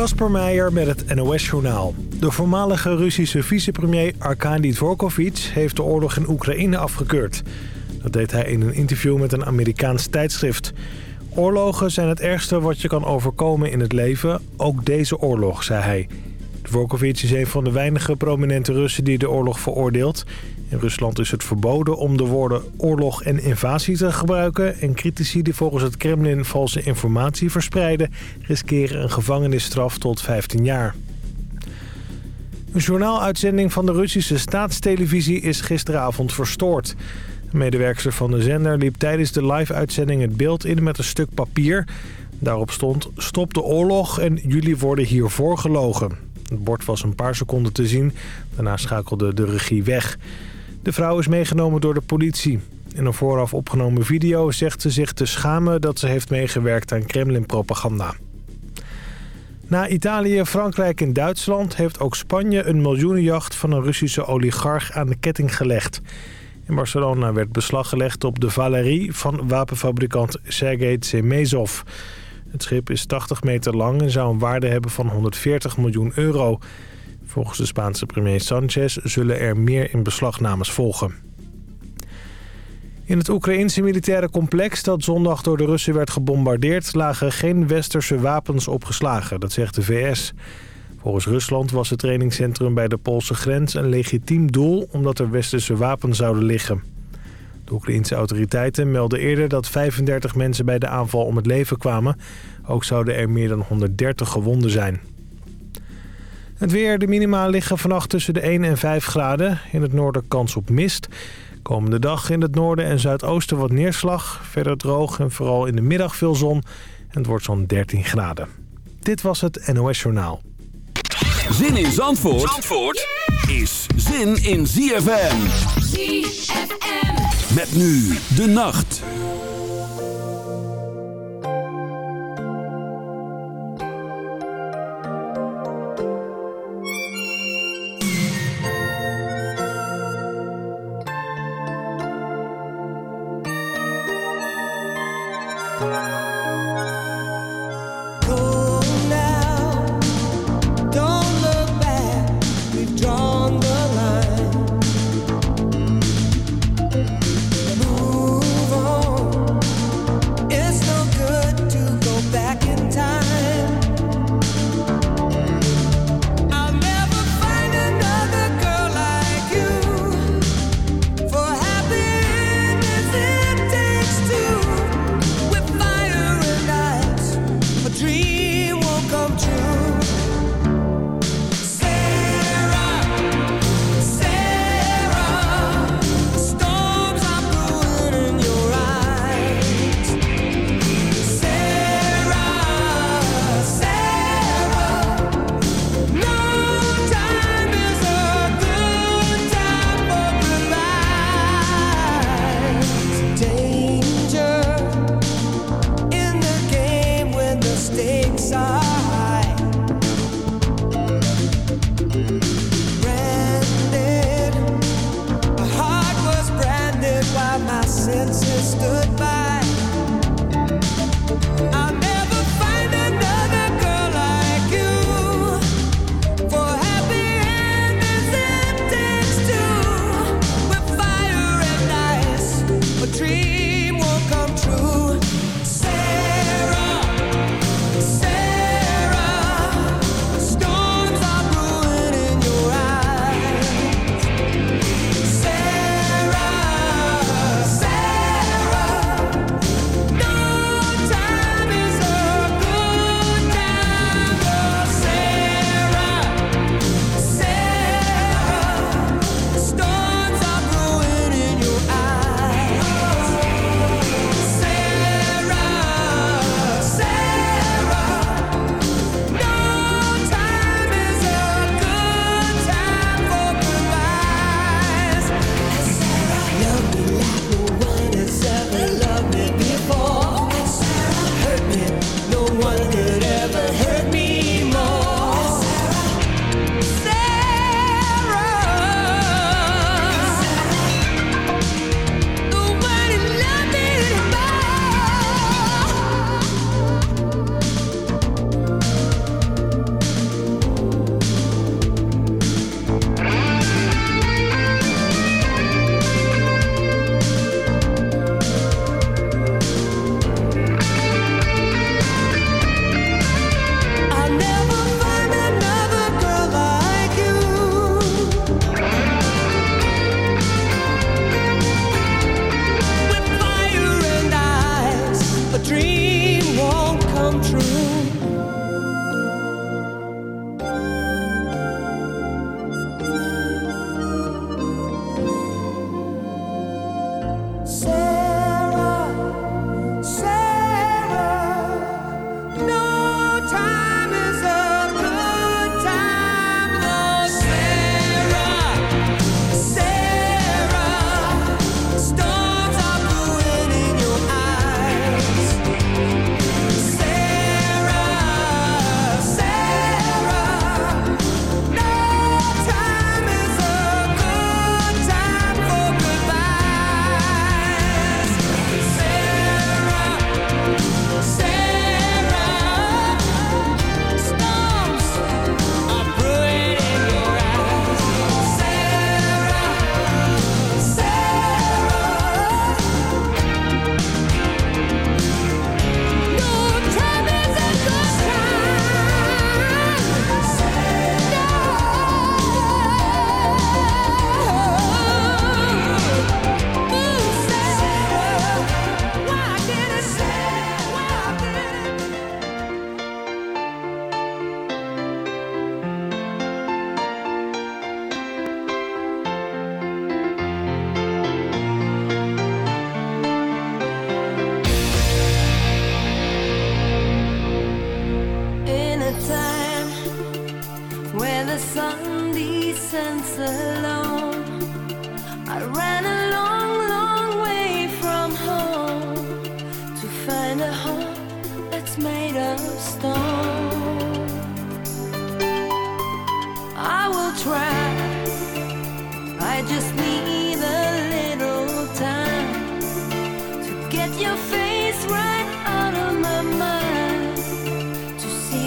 Kasper Meijer met het NOS-journaal. De voormalige Russische vicepremier Arkady Dvorkovich heeft de oorlog in Oekraïne afgekeurd. Dat deed hij in een interview met een Amerikaans tijdschrift. Oorlogen zijn het ergste wat je kan overkomen in het leven, ook deze oorlog, zei hij. Dvorkovich is een van de weinige prominente Russen die de oorlog veroordeelt. In Rusland is het verboden om de woorden oorlog en invasie te gebruiken... en critici die volgens het Kremlin valse informatie verspreiden... riskeren een gevangenisstraf tot 15 jaar. Een journaaluitzending van de Russische staatstelevisie is gisteravond verstoord. Een medewerker van de zender liep tijdens de live-uitzending het beeld in met een stuk papier. Daarop stond stop de oorlog en jullie worden hiervoor gelogen. Het bord was een paar seconden te zien. Daarna schakelde de regie weg. De vrouw is meegenomen door de politie. In een vooraf opgenomen video zegt ze zich te schamen dat ze heeft meegewerkt aan Kremlin-propaganda. Na Italië, Frankrijk en Duitsland heeft ook Spanje een miljoenenjacht van een Russische oligarch aan de ketting gelegd. In Barcelona werd beslag gelegd op de Valerie van wapenfabrikant Sergei Tsemezov. Het schip is 80 meter lang en zou een waarde hebben van 140 miljoen euro. Volgens de Spaanse premier Sanchez zullen er meer in beslagnames volgen. In het Oekraïnse militaire complex dat zondag door de Russen werd gebombardeerd... lagen geen westerse wapens opgeslagen, dat zegt de VS. Volgens Rusland was het trainingscentrum bij de Poolse grens een legitiem doel... omdat er westerse wapens zouden liggen. De Oekraïnse autoriteiten melden eerder dat 35 mensen bij de aanval om het leven kwamen. Ook zouden er meer dan 130 gewonden zijn. Het weer, de minima liggen vannacht tussen de 1 en 5 graden. In het noorden kans op mist. Komende dag in het noorden en zuidoosten wat neerslag. Verder droog en vooral in de middag veel zon. En het wordt zo'n 13 graden. Dit was het NOS Journaal. Zin in Zandvoort, Zandvoort is zin in ZFM. ZFM. Met nu de nacht.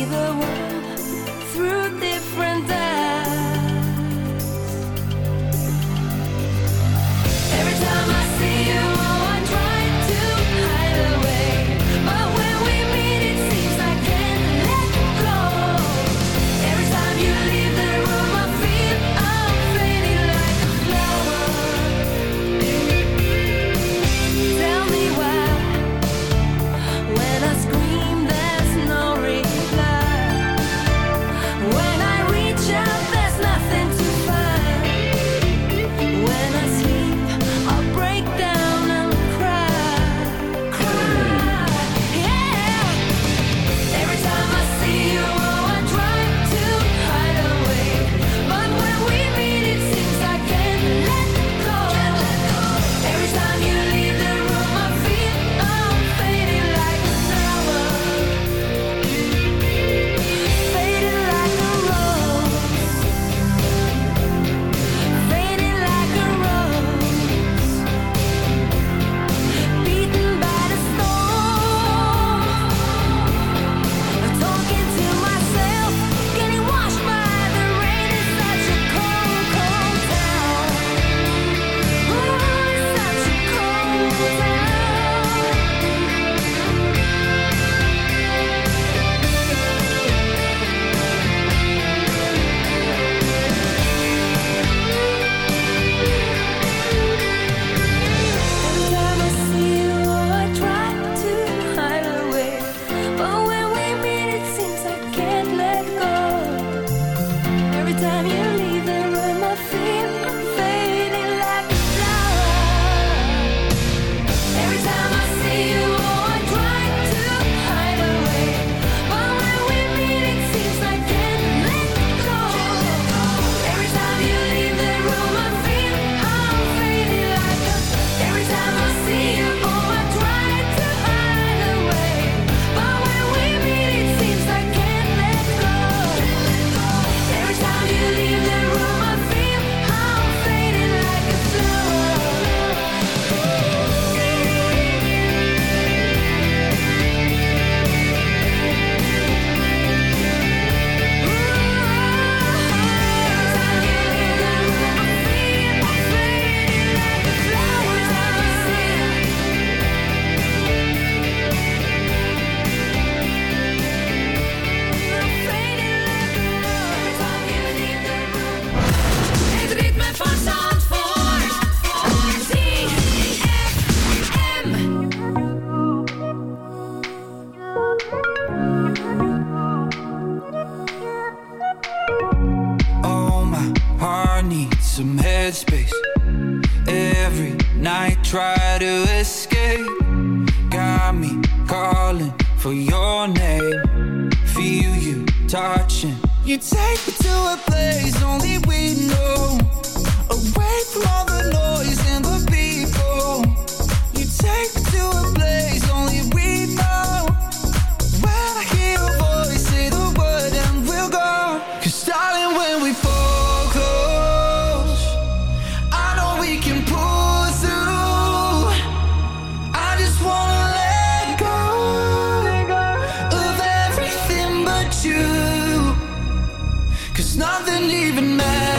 see the world through different eyes. you. Cause nothing even matters.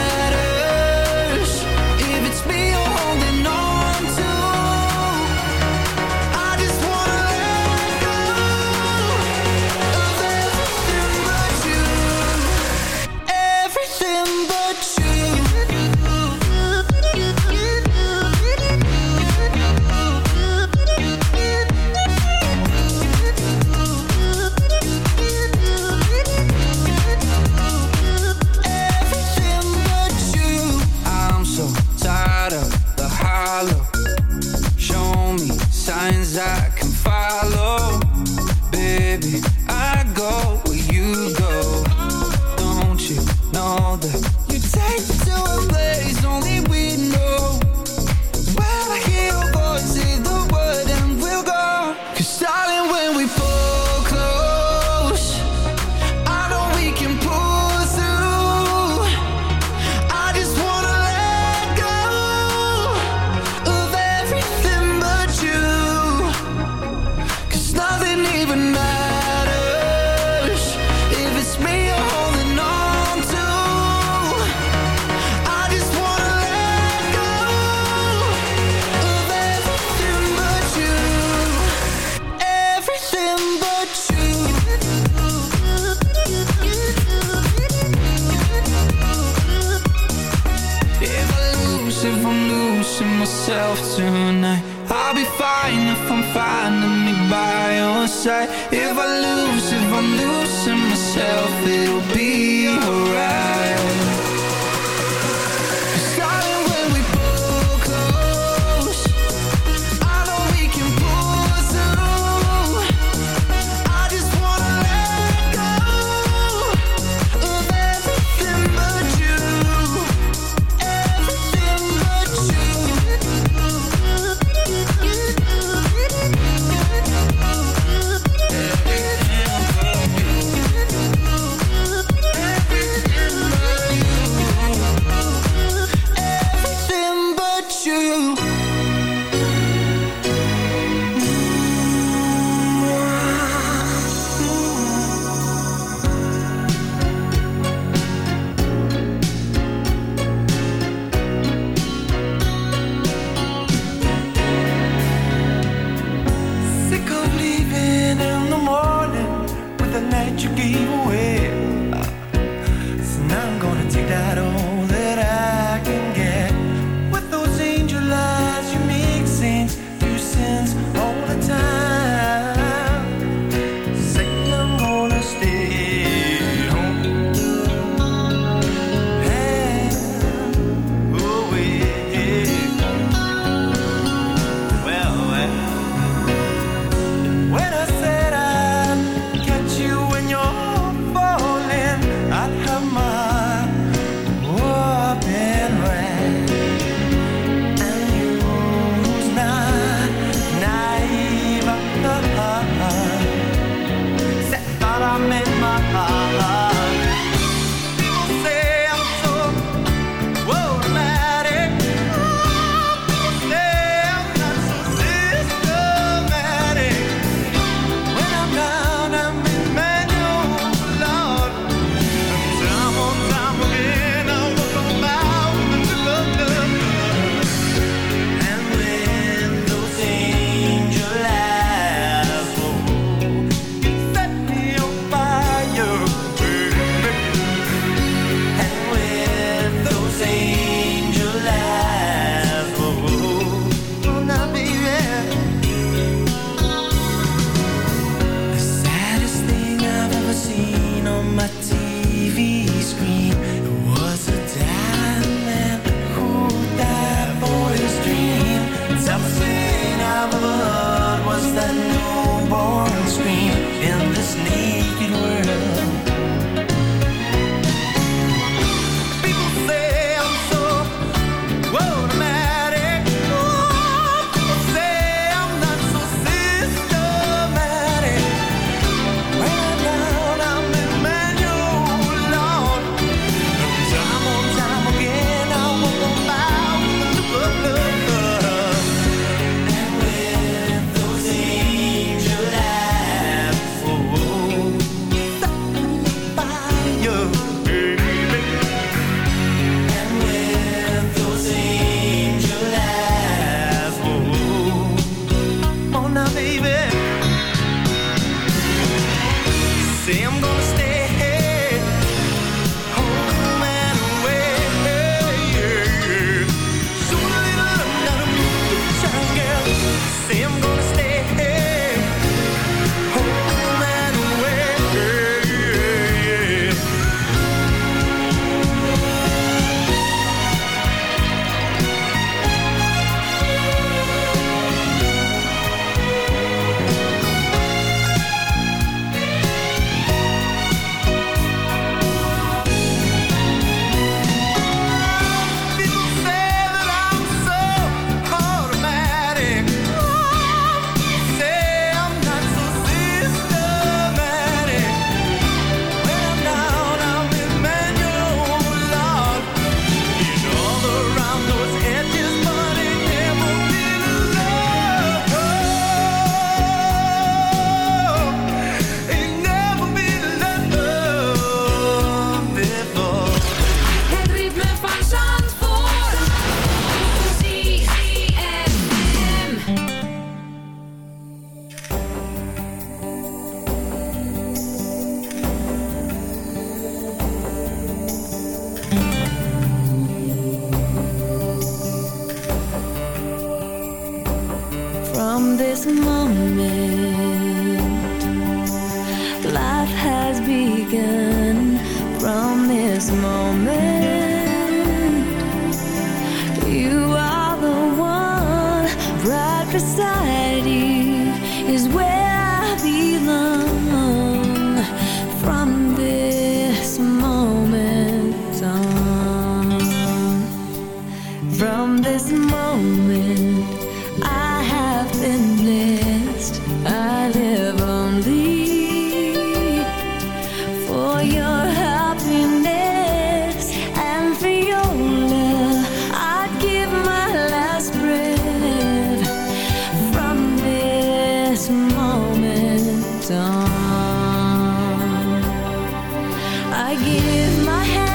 give my hand.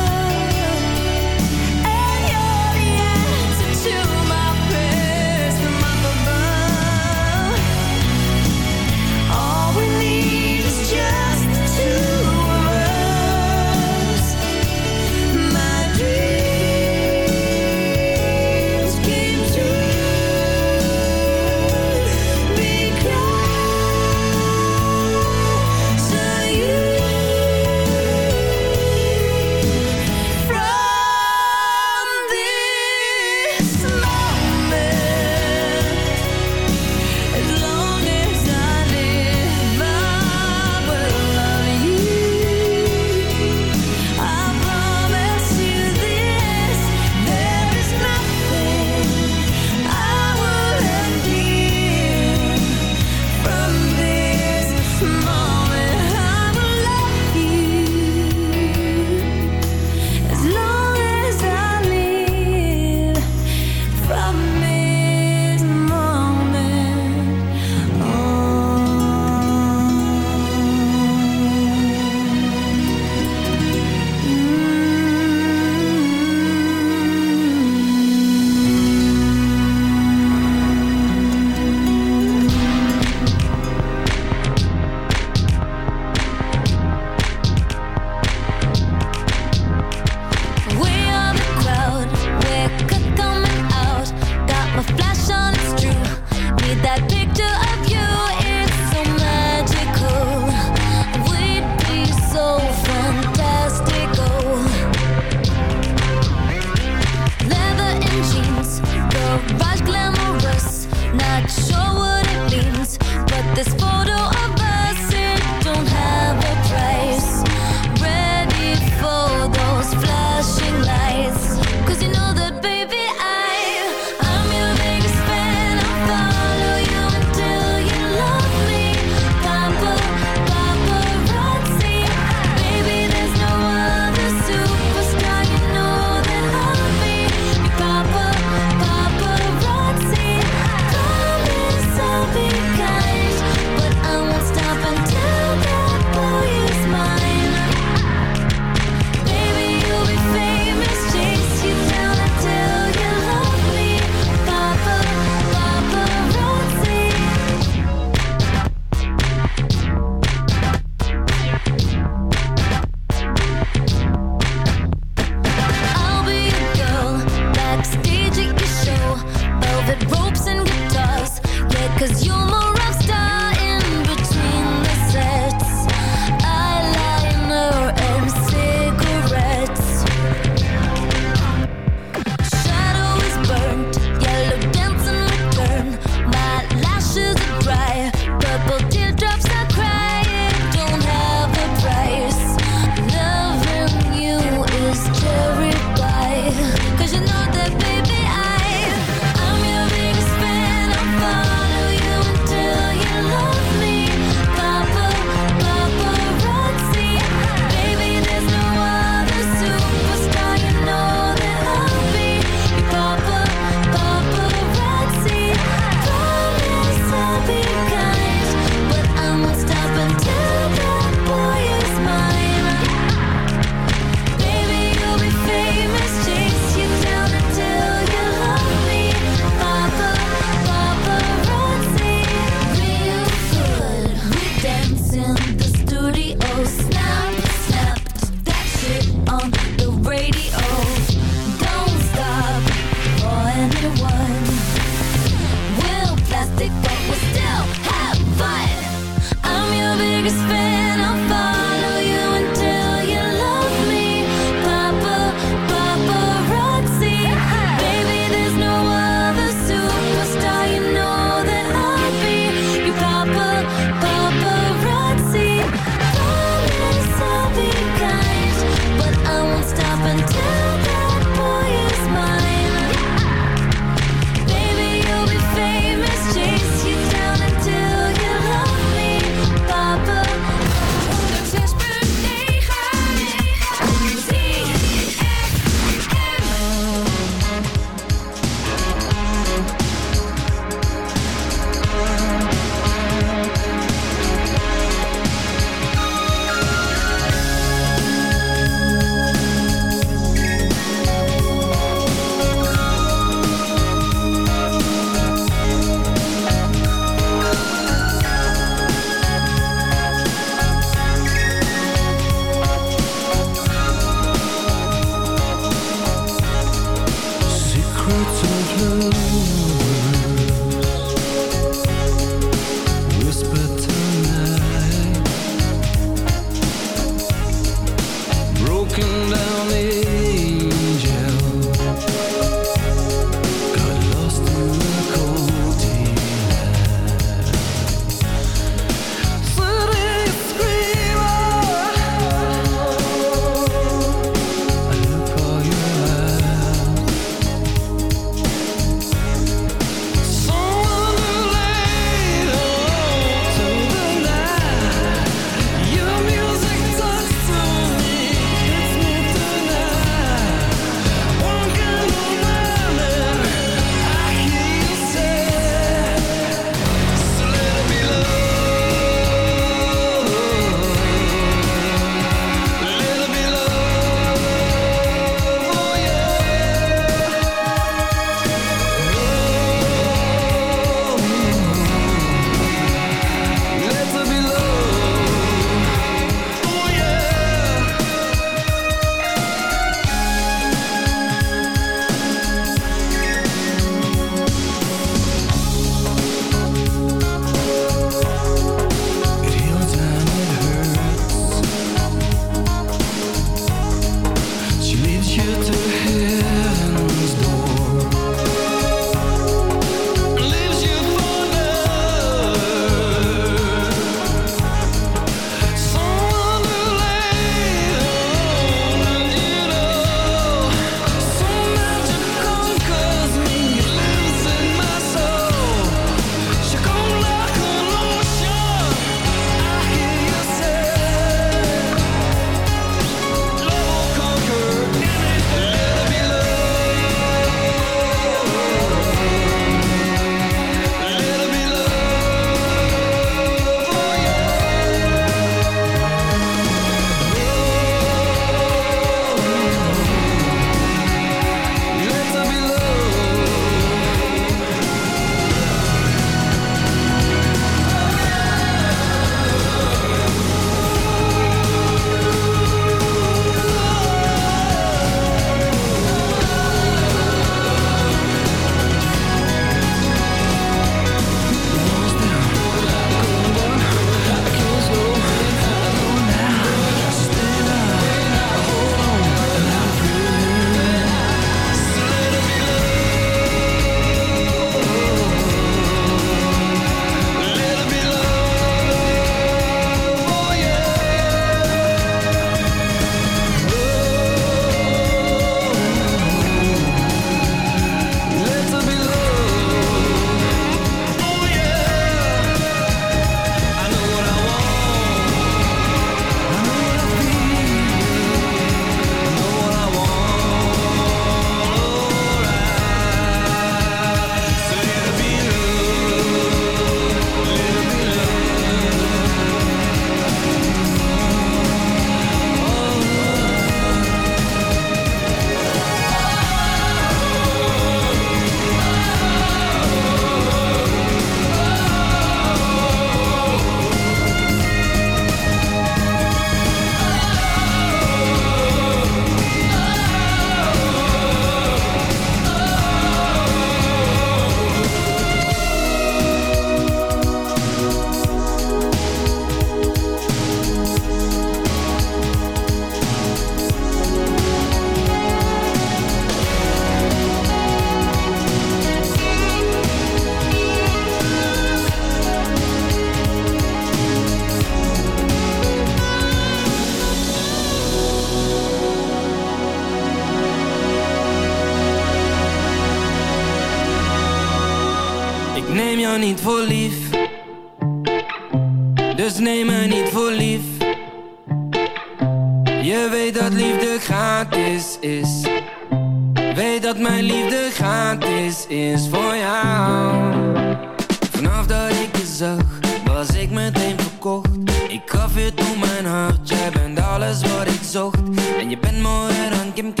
gaf je toen mijn hart. Jij bent alles wat ik zocht. En je bent mooier dan Kim K.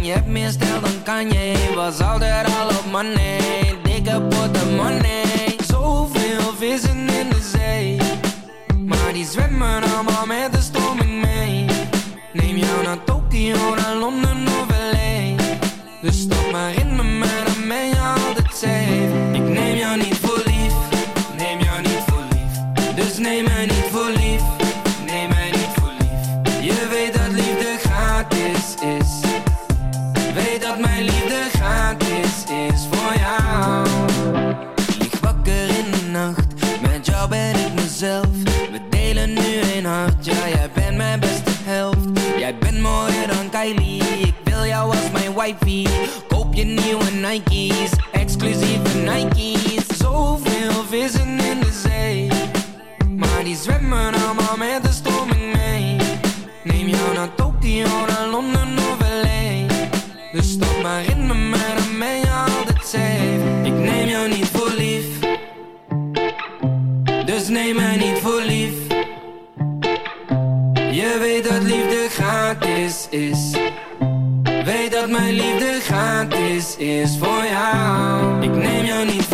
Je hebt meer stijl dan Kanye. Was altijd al op money. Dikke portemonnee Zoveel vissen in de zee. Maar die zwemmen allemaal met de stroming mee. Neem jou naar Tokio, naar Londen wifey. Koop je nieuwe Nike's, exclusieve Nike. is voor jou. Ik neem jou niet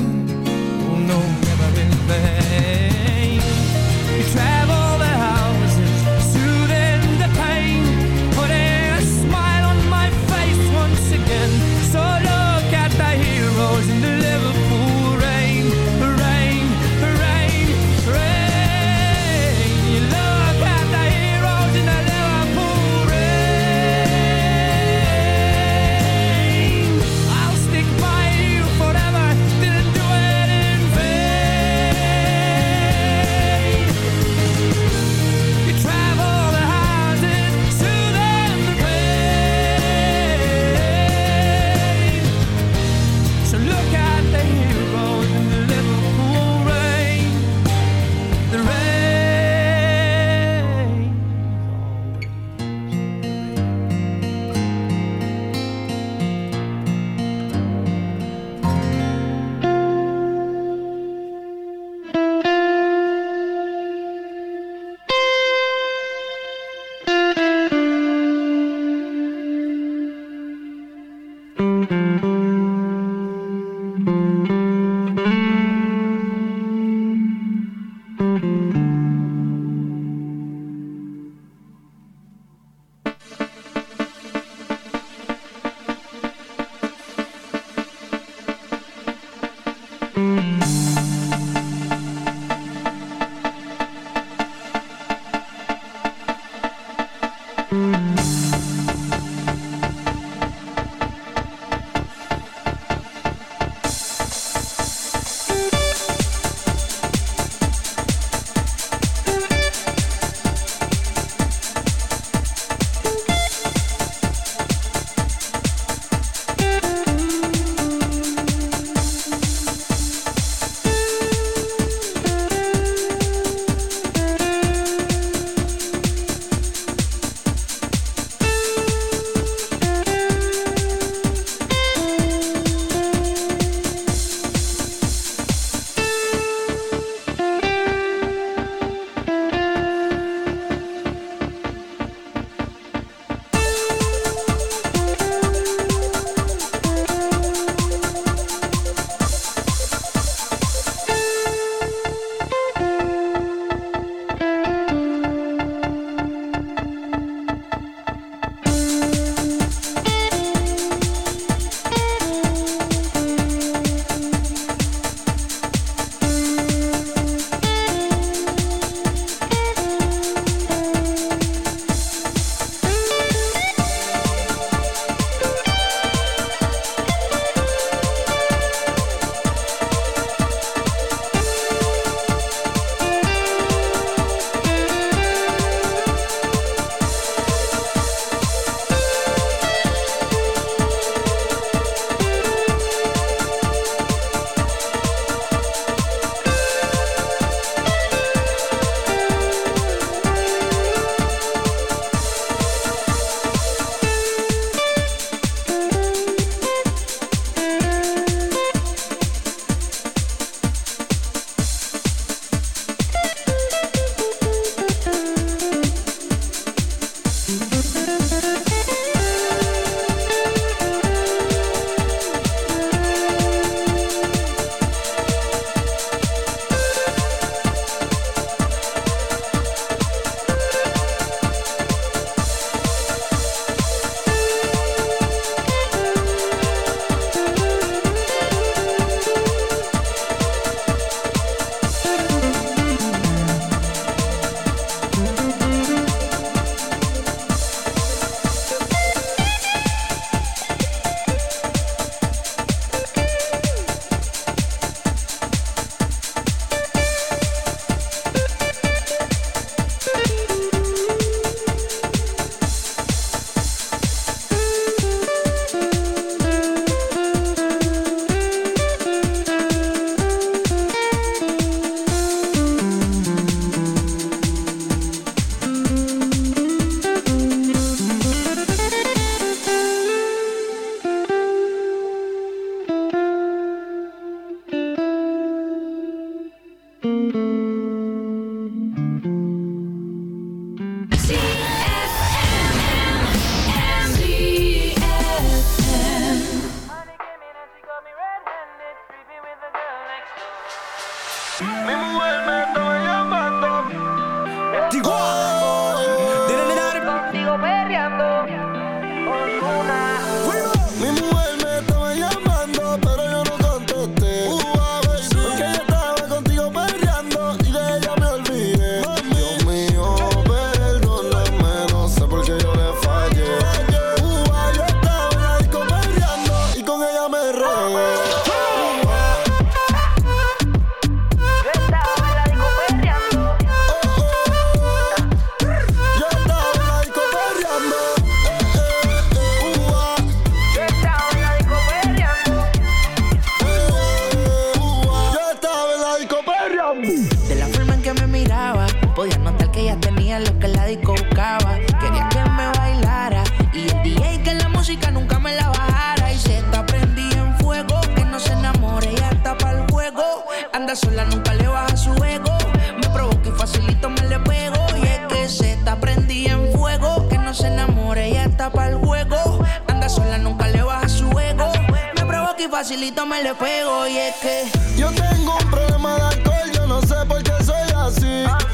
sola, nunca le baja su ego. Me provoca y facilito me le pego. Y es que yo tengo un problema de alcohol, yo no sé por qué soy así.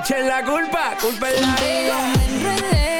echen la culpa, culpa es la vida.